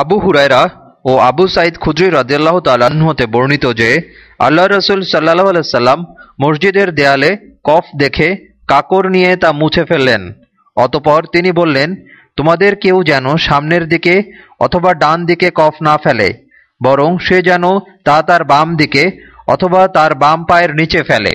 আবু হুরায়রা ও আবু সাইদ খুদ্রি রাজিয়াল্লাহ তালাহতে বর্ণিত যে আল্লাহ রসুল সাল্লাহ সাল্লাম মসজিদের দেয়ালে কফ দেখে কাকর নিয়ে তা মুছে ফেললেন। অতপর তিনি বললেন, তোমাদের কেউ যেন সামনের দিকে অথবা ডান দিকে কফ না ফেলে, বরং সে যেন তা তার বাম দিকে অথবা তার বাম পায়ের নিচে ফেলে।